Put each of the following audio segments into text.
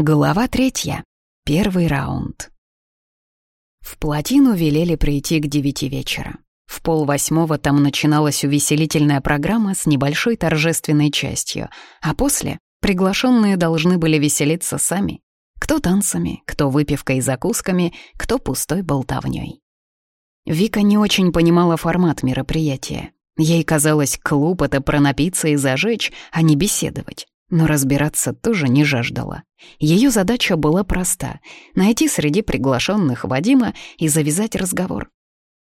Глава третья. Первый раунд. В плотину велели прийти к девяти вечера. В полвосьмого там начиналась увеселительная программа с небольшой торжественной частью, а после приглашенные должны были веселиться сами. Кто танцами, кто выпивкой и закусками, кто пустой болтовнёй. Вика не очень понимала формат мероприятия. Ей казалось, клуб — это пронапиться и зажечь, а не беседовать. Но разбираться тоже не жаждала. Ее задача была проста — найти среди приглашенных Вадима и завязать разговор.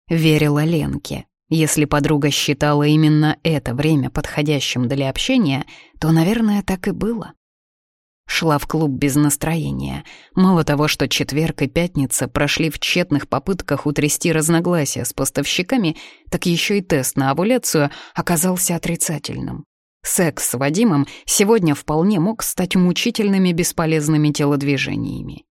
Верила Ленке. Если подруга считала именно это время подходящим для общения, то, наверное, так и было. Шла в клуб без настроения. Мало того, что четверг и пятница прошли в тщетных попытках утрясти разногласия с поставщиками, так еще и тест на овуляцию оказался отрицательным. Секс с Вадимом сегодня вполне мог стать мучительными бесполезными телодвижениями.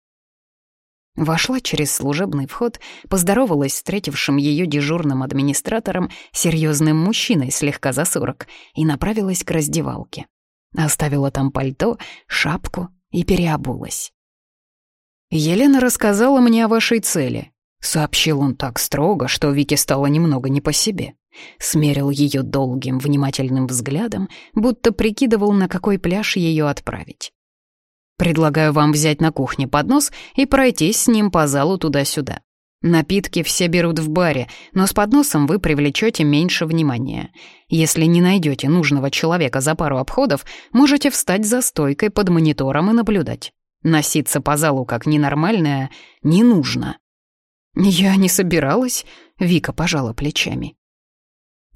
Вошла через служебный вход, поздоровалась с встретившим ее дежурным администратором, серьезным мужчиной слегка за сорок, и направилась к раздевалке. Оставила там пальто, шапку и переобулась. «Елена рассказала мне о вашей цели», — сообщил он так строго, что Вике стало немного не по себе. Смерил ее долгим, внимательным взглядом, будто прикидывал, на какой пляж ее отправить. «Предлагаю вам взять на кухне поднос и пройтись с ним по залу туда-сюда. Напитки все берут в баре, но с подносом вы привлечете меньше внимания. Если не найдете нужного человека за пару обходов, можете встать за стойкой под монитором и наблюдать. Носиться по залу как ненормальная не нужно. Я не собиралась, Вика пожала плечами.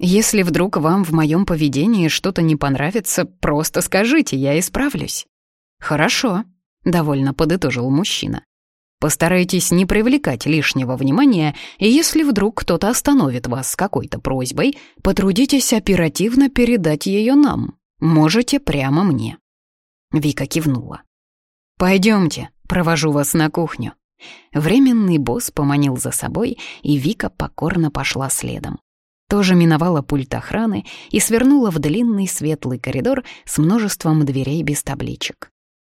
Если вдруг вам в моем поведении что-то не понравится, просто скажите, я исправлюсь. Хорошо, довольно подытожил мужчина. Постарайтесь не привлекать лишнего внимания, и если вдруг кто-то остановит вас с какой-то просьбой, потрудитесь оперативно передать ее нам. Можете прямо мне». Вика кивнула. «Пойдемте, провожу вас на кухню». Временный босс поманил за собой, и Вика покорно пошла следом. Тоже миновала пульт охраны и свернула в длинный светлый коридор с множеством дверей без табличек.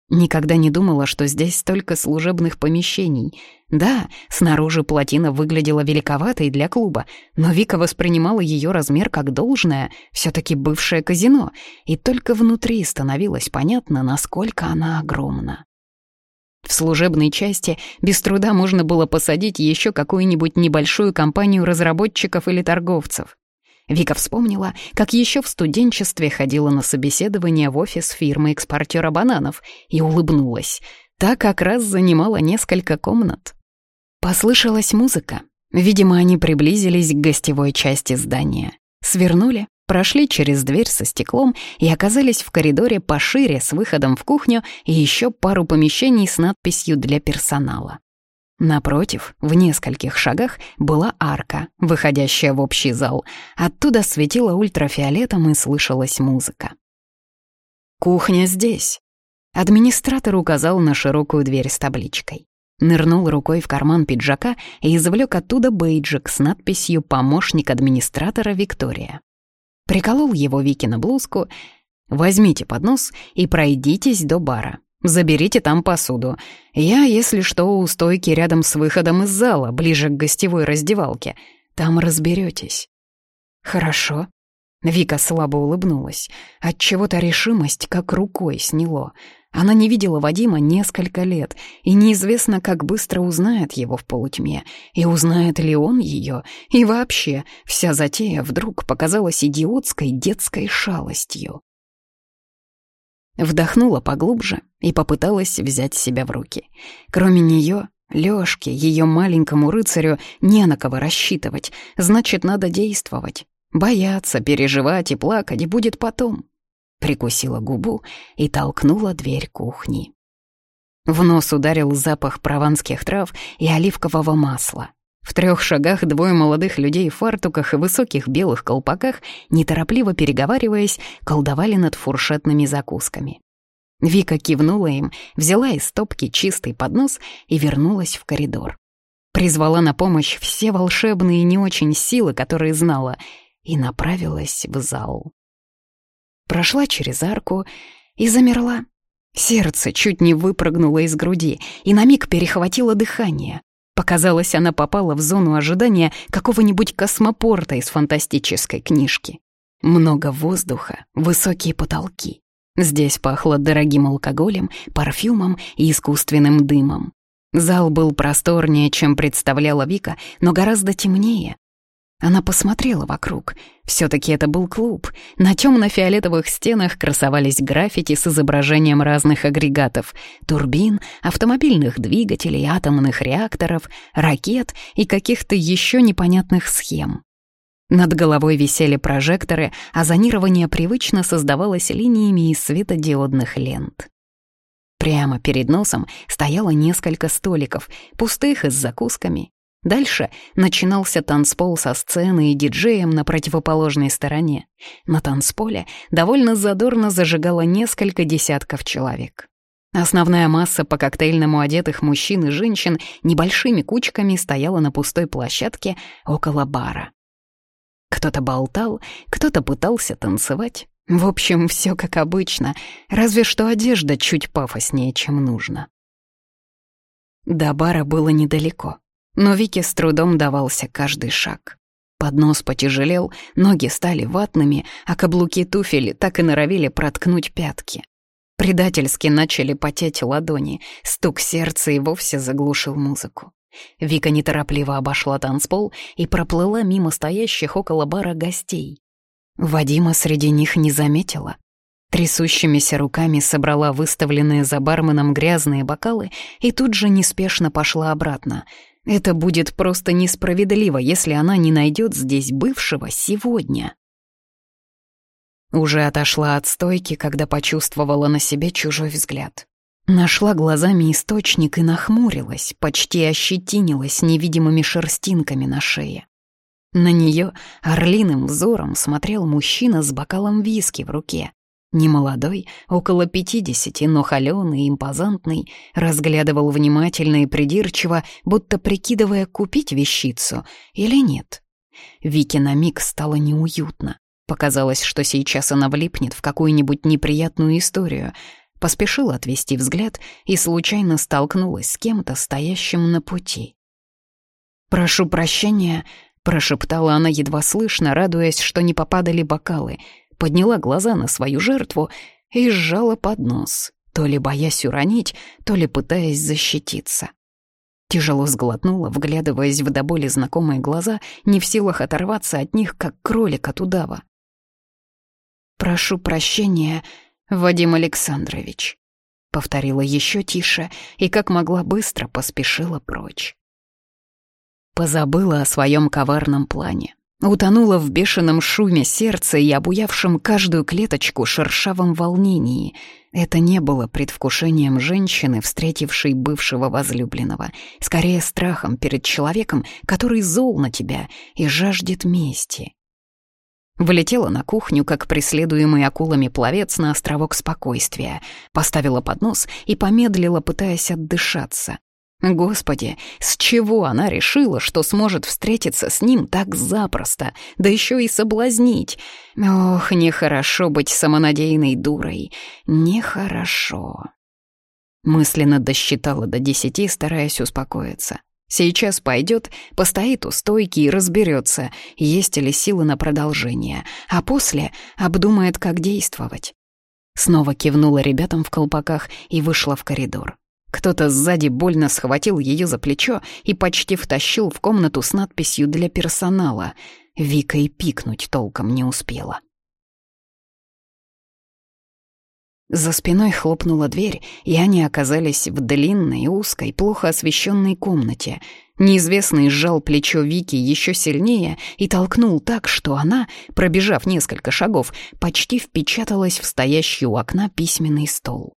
Никогда не думала, что здесь столько служебных помещений. Да, снаружи плотина выглядела великоватой для клуба, но Вика воспринимала ее размер как должное, все таки бывшее казино, и только внутри становилось понятно, насколько она огромна. В служебной части без труда можно было посадить еще какую-нибудь небольшую компанию разработчиков или торговцев. Вика вспомнила, как еще в студенчестве ходила на собеседование в офис фирмы экспортера бананов и улыбнулась. Та как раз занимала несколько комнат. Послышалась музыка. Видимо, они приблизились к гостевой части здания. Свернули, прошли через дверь со стеклом и оказались в коридоре пошире с выходом в кухню и еще пару помещений с надписью «Для персонала». Напротив, в нескольких шагах была арка, выходящая в общий зал. Оттуда светило ультрафиолетом и слышалась музыка. «Кухня здесь», — администратор указал на широкую дверь с табличкой. Нырнул рукой в карман пиджака и извлек оттуда бейджик с надписью «Помощник администратора Виктория». Приколол его Вики на блузку. «Возьмите поднос и пройдитесь до бара. Заберите там посуду. Я, если что, у стойки рядом с выходом из зала, ближе к гостевой раздевалке. Там разберетесь. Хорошо. Вика слабо улыбнулась. От чего-то решимость как рукой сняло. Она не видела Вадима несколько лет, и неизвестно, как быстро узнает его в полутьме, и узнает ли он ее, и вообще вся затея вдруг показалась идиотской детской шалостью. Вдохнула поглубже и попыталась взять себя в руки. Кроме нее, Лёшке, ее маленькому рыцарю, не на кого рассчитывать, значит, надо действовать. Бояться, переживать и плакать и будет потом. Прикусила губу и толкнула дверь кухни. В нос ударил запах прованских трав и оливкового масла. В трех шагах двое молодых людей в фартуках и высоких белых колпаках, неторопливо переговариваясь, колдовали над фуршетными закусками. Вика кивнула им, взяла из стопки чистый поднос и вернулась в коридор. Призвала на помощь все волшебные не очень силы, которые знала, и направилась в зал. Прошла через арку и замерла. Сердце чуть не выпрыгнуло из груди, и на миг перехватило дыхание. Показалось, она попала в зону ожидания какого-нибудь космопорта из фантастической книжки. Много воздуха, высокие потолки. Здесь пахло дорогим алкоголем, парфюмом и искусственным дымом. Зал был просторнее, чем представляла Вика, но гораздо темнее. Она посмотрела вокруг. все таки это был клуб. На темно-фиолетовых стенах красовались граффити с изображением разных агрегатов — турбин, автомобильных двигателей, атомных реакторов, ракет и каких-то еще непонятных схем. Над головой висели прожекторы, а зонирование привычно создавалось линиями из светодиодных лент. Прямо перед носом стояло несколько столиков, пустых и с закусками. Дальше начинался танцпол со сценой и диджеем на противоположной стороне. На танцполе довольно задорно зажигало несколько десятков человек. Основная масса по коктейльному одетых мужчин и женщин небольшими кучками стояла на пустой площадке около бара. Кто-то болтал, кто-то пытался танцевать. В общем, все как обычно, разве что одежда чуть пафоснее, чем нужно. До бара было недалеко, но Вике с трудом давался каждый шаг. Поднос потяжелел, ноги стали ватными, а каблуки туфель так и норовили проткнуть пятки. Предательски начали потеть ладони, стук сердца и вовсе заглушил музыку. Вика неторопливо обошла танцпол и проплыла мимо стоящих около бара гостей. Вадима среди них не заметила. Трясущимися руками собрала выставленные за барменом грязные бокалы и тут же неспешно пошла обратно. Это будет просто несправедливо, если она не найдет здесь бывшего сегодня. Уже отошла от стойки, когда почувствовала на себе чужой взгляд. Нашла глазами источник и нахмурилась, почти ощетинилась невидимыми шерстинками на шее. На нее орлиным взором смотрел мужчина с бокалом виски в руке. Немолодой, около пятидесяти, но холёный, импозантный, разглядывал внимательно и придирчиво, будто прикидывая, купить вещицу или нет. Вике на миг стало неуютно. Показалось, что сейчас она влипнет в какую-нибудь неприятную историю — поспешила отвести взгляд и случайно столкнулась с кем-то, стоящим на пути. «Прошу прощения», — прошептала она едва слышно, радуясь, что не попадали бокалы, подняла глаза на свою жертву и сжала под нос, то ли боясь уронить, то ли пытаясь защититься. Тяжело сглотнула, вглядываясь в до боли знакомые глаза, не в силах оторваться от них, как кролик от удава. «Прошу прощения», Вадим Александрович», — повторила еще тише и как могла быстро поспешила прочь. Позабыла о своем коварном плане. Утонула в бешеном шуме сердца и обуявшем каждую клеточку шершавом волнении. Это не было предвкушением женщины, встретившей бывшего возлюбленного, скорее страхом перед человеком, который зол на тебя и жаждет мести. Влетела на кухню, как преследуемый акулами пловец на островок спокойствия, поставила поднос и помедлила, пытаясь отдышаться. Господи, с чего она решила, что сможет встретиться с ним так запросто, да еще и соблазнить? Ох, нехорошо быть самонадеянной дурой, нехорошо. Мысленно досчитала до десяти, стараясь успокоиться. Сейчас пойдет, постоит у стойки и разберется, есть ли силы на продолжение, а после обдумает, как действовать. Снова кивнула ребятам в колпаках и вышла в коридор. Кто-то сзади больно схватил ее за плечо и почти втащил в комнату с надписью «Для персонала». Вика и пикнуть толком не успела. За спиной хлопнула дверь, и они оказались в длинной, узкой, плохо освещенной комнате. Неизвестный сжал плечо Вики еще сильнее и толкнул так, что она, пробежав несколько шагов, почти впечаталась в стоящий у окна письменный стол.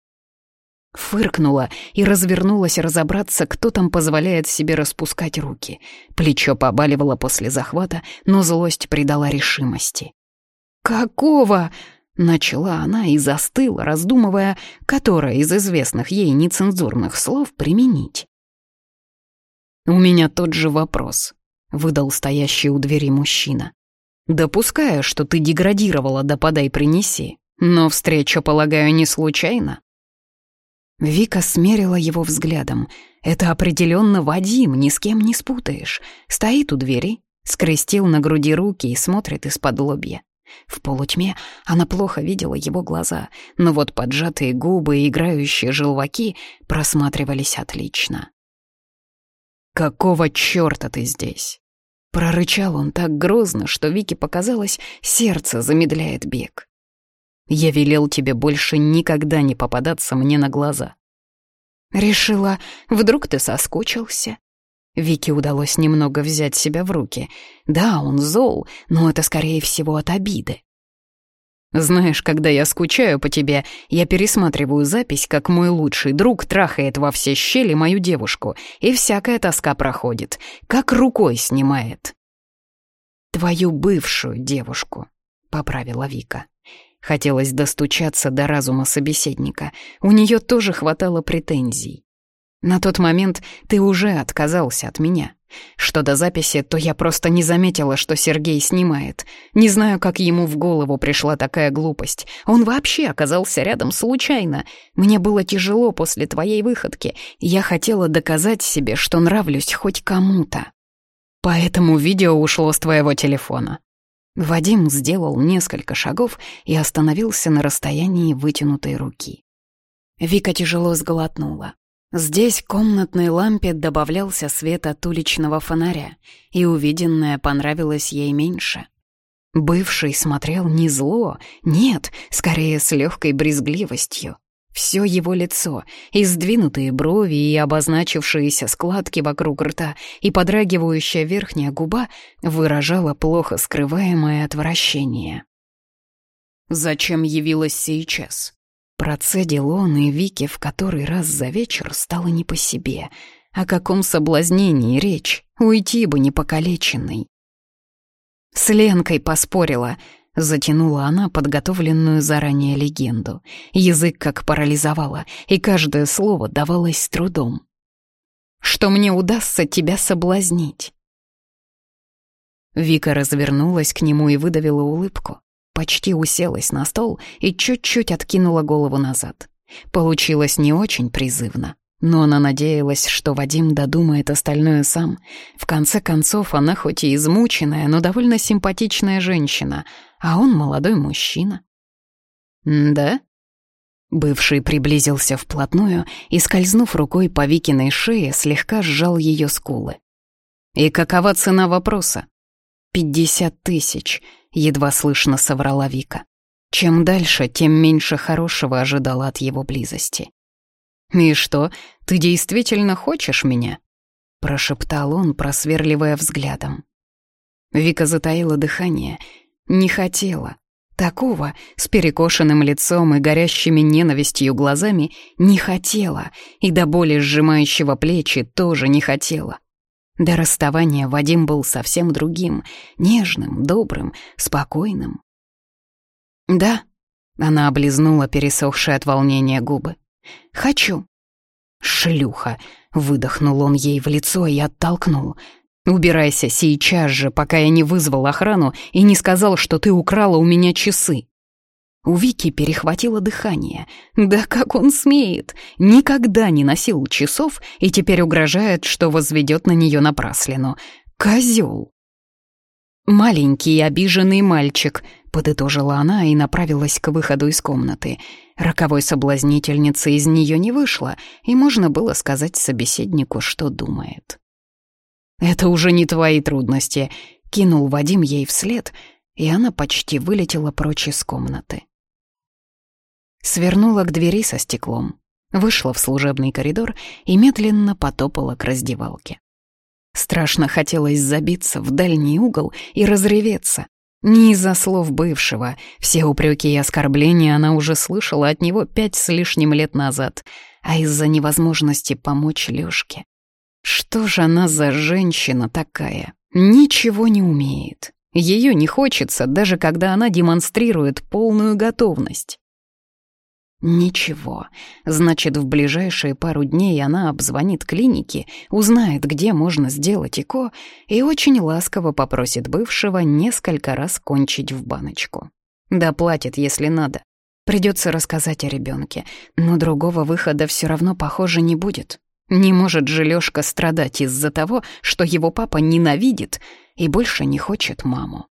Фыркнула и развернулась разобраться, кто там позволяет себе распускать руки. Плечо побаливало после захвата, но злость придала решимости. «Какого?» Начала она и застыла, раздумывая, которое из известных ей нецензурных слов применить. «У меня тот же вопрос», — выдал стоящий у двери мужчина. «Допускаю, что ты деградировала до подай принеси, но встреча, полагаю, не случайно?» Вика смерила его взглядом. Это определенно Вадим, ни с кем не спутаешь. Стоит у двери, скрестил на груди руки и смотрит из-под лобья. В полутьме она плохо видела его глаза, но вот поджатые губы и играющие желваки просматривались отлично. «Какого чёрта ты здесь?» Прорычал он так грозно, что Вике показалось, сердце замедляет бег. «Я велел тебе больше никогда не попадаться мне на глаза». «Решила, вдруг ты соскучился?» Вике удалось немного взять себя в руки. Да, он зол, но это, скорее всего, от обиды. Знаешь, когда я скучаю по тебе, я пересматриваю запись, как мой лучший друг трахает во все щели мою девушку, и всякая тоска проходит, как рукой снимает. «Твою бывшую девушку», — поправила Вика. Хотелось достучаться до разума собеседника. У нее тоже хватало претензий. На тот момент ты уже отказался от меня. Что до записи, то я просто не заметила, что Сергей снимает. Не знаю, как ему в голову пришла такая глупость. Он вообще оказался рядом случайно. Мне было тяжело после твоей выходки. Я хотела доказать себе, что нравлюсь хоть кому-то. Поэтому видео ушло с твоего телефона. Вадим сделал несколько шагов и остановился на расстоянии вытянутой руки. Вика тяжело сглотнула. Здесь комнатной лампе добавлялся свет от уличного фонаря, и увиденное понравилось ей меньше. Бывший смотрел не зло, нет, скорее с легкой брезгливостью. Все его лицо, и сдвинутые брови, и обозначившиеся складки вокруг рта, и подрагивающая верхняя губа выражало плохо скрываемое отвращение. «Зачем явилась сейчас?» Процедил он, и Вике в который раз за вечер стало не по себе. О каком соблазнении речь? Уйти бы непокалеченной. С Ленкой поспорила. Затянула она подготовленную заранее легенду. Язык как парализовала, и каждое слово давалось с трудом. «Что мне удастся тебя соблазнить?» Вика развернулась к нему и выдавила улыбку почти уселась на стол и чуть-чуть откинула голову назад. Получилось не очень призывно, но она надеялась, что Вадим додумает остальное сам. В конце концов, она хоть и измученная, но довольно симпатичная женщина, а он молодой мужчина. «Да?» Бывший приблизился вплотную и, скользнув рукой по Викиной шее, слегка сжал ее скулы. «И какова цена вопроса?» «Пятьдесят тысяч», — едва слышно соврала Вика. Чем дальше, тем меньше хорошего ожидала от его близости. «И что, ты действительно хочешь меня?» — прошептал он, просверливая взглядом. Вика затаила дыхание. Не хотела. Такого, с перекошенным лицом и горящими ненавистью глазами, не хотела, и до боли сжимающего плечи тоже не хотела. До расставания Вадим был совсем другим, нежным, добрым, спокойным. «Да», — она облизнула пересохшие от волнения губы. «Хочу». «Шлюха!» — выдохнул он ей в лицо и оттолкнул. «Убирайся сейчас же, пока я не вызвал охрану и не сказал, что ты украла у меня часы». У Вики перехватило дыхание. Да как он смеет? Никогда не носил часов и теперь угрожает, что возведет на нее напраслину. Козел! «Маленький обиженный мальчик», — подытожила она и направилась к выходу из комнаты. Роковой соблазнительницы из нее не вышло, и можно было сказать собеседнику, что думает. «Это уже не твои трудности», — кинул Вадим ей вслед, и она почти вылетела прочь из комнаты. Свернула к двери со стеклом, вышла в служебный коридор и медленно потопала к раздевалке. Страшно хотелось забиться в дальний угол и разреветься. Не из-за слов бывшего. Все упреки и оскорбления она уже слышала от него пять с лишним лет назад, а из-за невозможности помочь Лёшке. Что же она за женщина такая? Ничего не умеет. Ее не хочется, даже когда она демонстрирует полную готовность. Ничего. Значит, в ближайшие пару дней она обзвонит клиники, узнает, где можно сделать ЭКО, и очень ласково попросит бывшего несколько раз кончить в баночку. Доплатит, если надо. Придется рассказать о ребенке, но другого выхода все равно, похоже, не будет. Не может же Лёшка страдать из-за того, что его папа ненавидит и больше не хочет маму.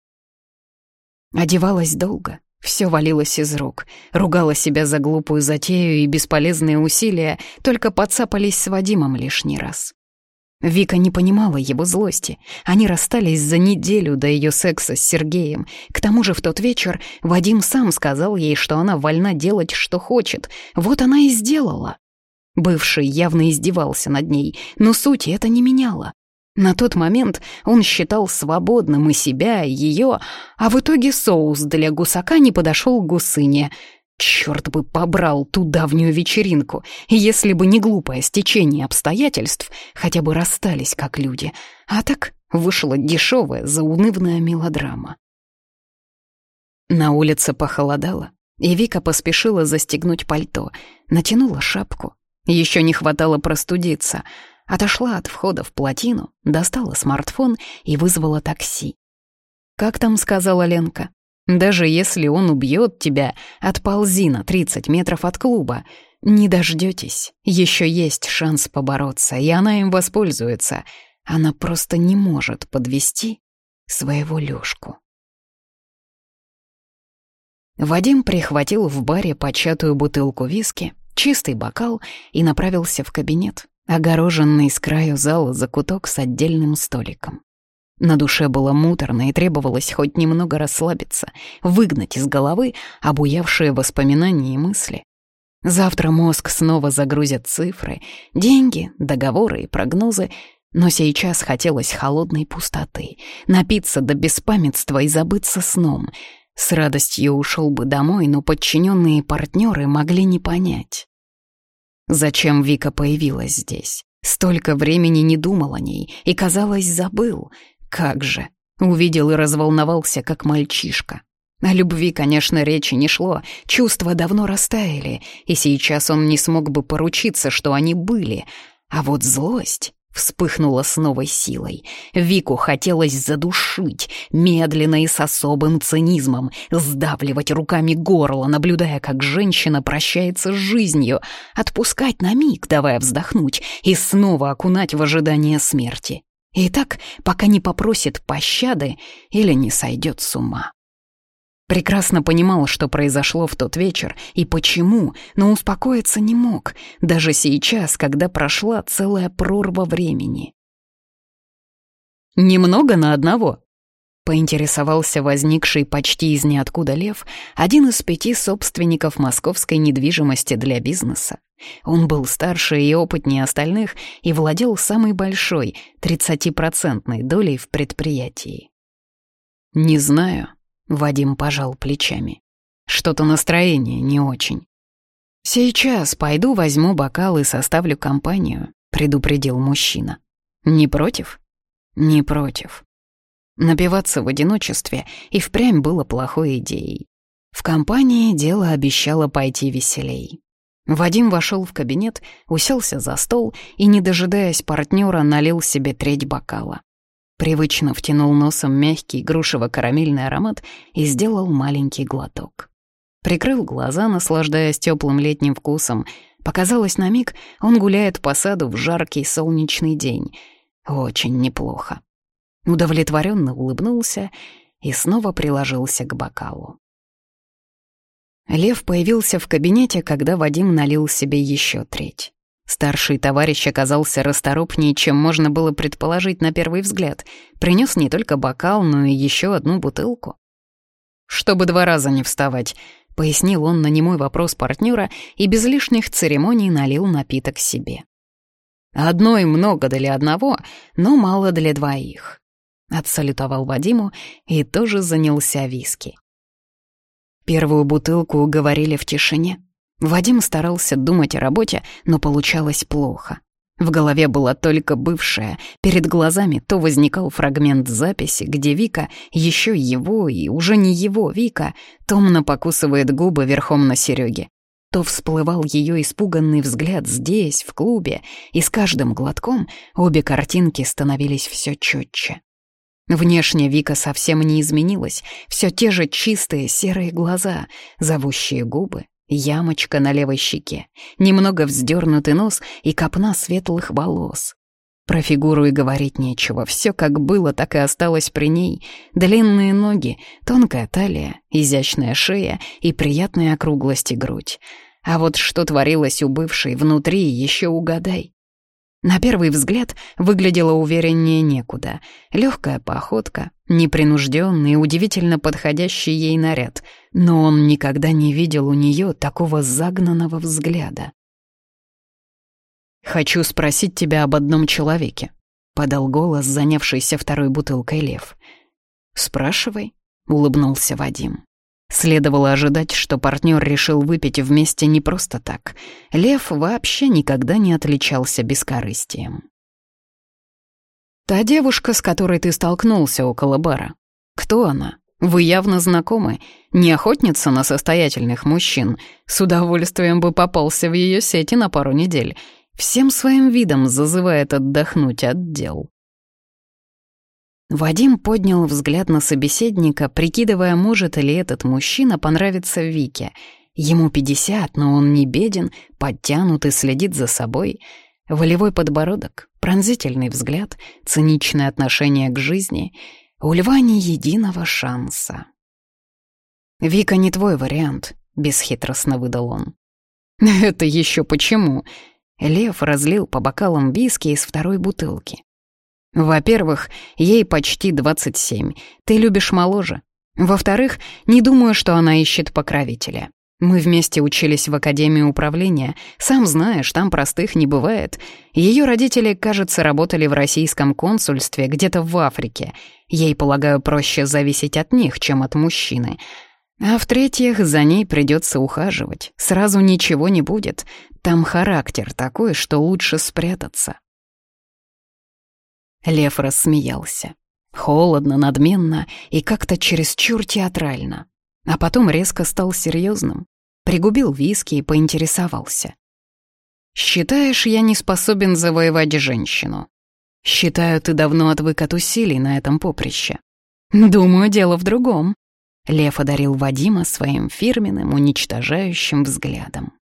Одевалась долго, все валилось из рук, ругала себя за глупую затею и бесполезные усилия, только подцапались с Вадимом лишний раз. Вика не понимала его злости. Они расстались за неделю до ее секса с Сергеем. К тому же в тот вечер Вадим сам сказал ей, что она вольна делать, что хочет. Вот она и сделала. Бывший явно издевался над ней, но сути это не меняло. На тот момент он считал свободным и себя, и ее, а в итоге соус для гусака не подошел к гусыне — Черт бы побрал ту давнюю вечеринку, если бы не глупое стечение обстоятельств, хотя бы расстались как люди. А так вышла дешевая, заунывная мелодрама. На улице похолодало, и Вика поспешила застегнуть пальто, натянула шапку. Еще не хватало простудиться. Отошла от входа в плотину, достала смартфон и вызвала такси. «Как там?» — сказала Ленка. Даже если он убьет тебя, отползи на 30 метров от клуба. Не дождетесь. Еще есть шанс побороться, и она им воспользуется. Она просто не может подвести своего Лёшку. Вадим прихватил в баре початую бутылку виски, чистый бокал и направился в кабинет, огороженный с краю зала закуток с отдельным столиком. На душе было муторно и требовалось хоть немного расслабиться, выгнать из головы обуявшие воспоминания и мысли. Завтра мозг снова загрузят цифры, деньги, договоры и прогнозы, но сейчас хотелось холодной пустоты, напиться до беспамятства и забыться сном. С радостью ушел бы домой, но подчиненные партнеры могли не понять. Зачем Вика появилась здесь? Столько времени не думал о ней и, казалось, забыл — как же! Увидел и разволновался, как мальчишка. О любви, конечно, речи не шло, чувства давно растаяли, и сейчас он не смог бы поручиться, что они были. А вот злость вспыхнула с новой силой. Вику хотелось задушить, медленно и с особым цинизмом, сдавливать руками горло, наблюдая, как женщина прощается с жизнью, отпускать на миг, давая вздохнуть, и снова окунать в ожидание смерти. И так, пока не попросит пощады или не сойдет с ума. Прекрасно понимал, что произошло в тот вечер и почему, но успокоиться не мог, даже сейчас, когда прошла целая прорва времени. «Немного на одного», — поинтересовался возникший почти из ниоткуда лев, один из пяти собственников московской недвижимости для бизнеса. Он был старше и опытнее остальных и владел самой большой, 30-процентной долей в предприятии. «Не знаю», — Вадим пожал плечами. «Что-то настроение не очень». «Сейчас пойду возьму бокал и составлю компанию», — предупредил мужчина. «Не против?» «Не против». Напиваться в одиночестве и впрямь было плохой идеей. В компании дело обещало пойти веселей. Вадим вошел в кабинет, уселся за стол и, не дожидаясь партнера, налил себе треть бокала. Привычно втянул носом мягкий грушево-карамельный аромат и сделал маленький глоток. Прикрыл глаза, наслаждаясь теплым летним вкусом. Показалось на миг, он гуляет по саду в жаркий солнечный день. Очень неплохо. Удовлетворенно улыбнулся и снова приложился к бокалу. Лев появился в кабинете, когда Вадим налил себе еще треть. Старший товарищ оказался расторопнее, чем можно было предположить на первый взгляд. Принес не только бокал, но и еще одну бутылку. «Чтобы два раза не вставать», — пояснил он на немой вопрос партнера и без лишних церемоний налил напиток себе. «Одной много для одного, но мало для двоих», — отсалютовал Вадиму и тоже занялся виски. Первую бутылку уговорили в тишине. Вадим старался думать о работе, но получалось плохо. В голове была только бывшая, перед глазами то возникал фрагмент записи, где Вика, еще его и уже не его Вика, томно покусывает губы верхом на Сереге. То всплывал ее испуганный взгляд здесь, в клубе, и с каждым глотком обе картинки становились все четче. Внешне Вика совсем не изменилась, все те же чистые серые глаза, зовущие губы, ямочка на левой щеке, немного вздернутый нос и копна светлых волос. Про фигуру и говорить нечего, все как было, так и осталось при ней. Длинные ноги, тонкая талия, изящная шея и приятные округлости грудь. А вот что творилось у бывшей внутри, еще угадай. На первый взгляд выглядела увереннее некуда. Легкая походка, непринужденный удивительно подходящий ей наряд. Но он никогда не видел у нее такого загнанного взгляда. «Хочу спросить тебя об одном человеке», — подал голос, занявшийся второй бутылкой лев. «Спрашивай», — улыбнулся Вадим. Следовало ожидать, что партнер решил выпить вместе не просто так. Лев вообще никогда не отличался бескорыстием. «Та девушка, с которой ты столкнулся около бара. Кто она? Вы явно знакомы. Не охотница на состоятельных мужчин. С удовольствием бы попался в ее сети на пару недель всем своим видом зазывает отдохнуть от дел. Вадим поднял взгляд на собеседника, прикидывая, может ли этот мужчина понравиться Вике. Ему 50, но он не беден, подтянут и следит за собой. Волевой подбородок, пронзительный взгляд, циничное отношение к жизни. У льва ни единого шанса. «Вика не твой вариант», — бесхитростно выдал он. «Это еще почему?» Лев разлил по бокалам виски из второй бутылки. «Во-первых, ей почти 27. Ты любишь моложе. Во-вторых, не думаю, что она ищет покровителя. Мы вместе учились в Академии управления. Сам знаешь, там простых не бывает. Ее родители, кажется, работали в российском консульстве где-то в Африке. Ей, полагаю, проще зависеть от них, чем от мужчины. А в-третьих, за ней придется ухаживать. Сразу ничего не будет. Там характер такой, что лучше спрятаться. Лев рассмеялся. Холодно, надменно и как-то чересчур театрально. А потом резко стал серьезным. Пригубил виски и поинтересовался. «Считаешь, я не способен завоевать женщину? Считаю, ты давно отвык от усилий на этом поприще. Думаю, дело в другом». Лев одарил Вадима своим фирменным, уничтожающим взглядом.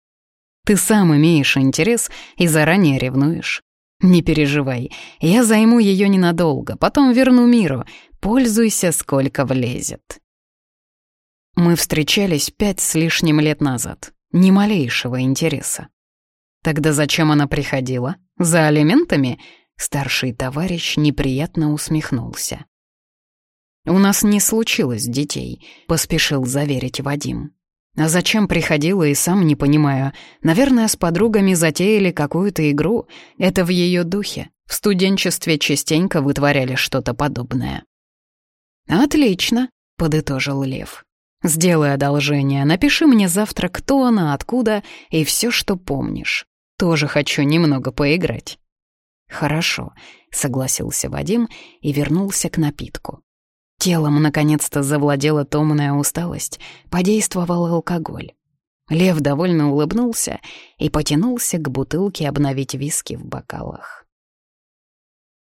Ты сам имеешь интерес и заранее ревнуешь. Не переживай, я займу ее ненадолго, потом верну миру. Пользуйся, сколько влезет. Мы встречались пять с лишним лет назад. Ни малейшего интереса. Тогда зачем она приходила? За алиментами? Старший товарищ неприятно усмехнулся. «У нас не случилось детей», — поспешил заверить Вадим. А зачем приходила и сам не понимаю. Наверное, с подругами затеяли какую-то игру. Это в ее духе. В студенчестве частенько вытворяли что-то подобное. «Отлично», — подытожил Лев. «Сделай одолжение, напиши мне завтра, кто она, откуда и все, что помнишь. Тоже хочу немного поиграть». «Хорошо», — согласился Вадим и вернулся к напитку. Телом наконец-то завладела томная усталость, подействовал алкоголь. Лев довольно улыбнулся и потянулся к бутылке обновить виски в бокалах.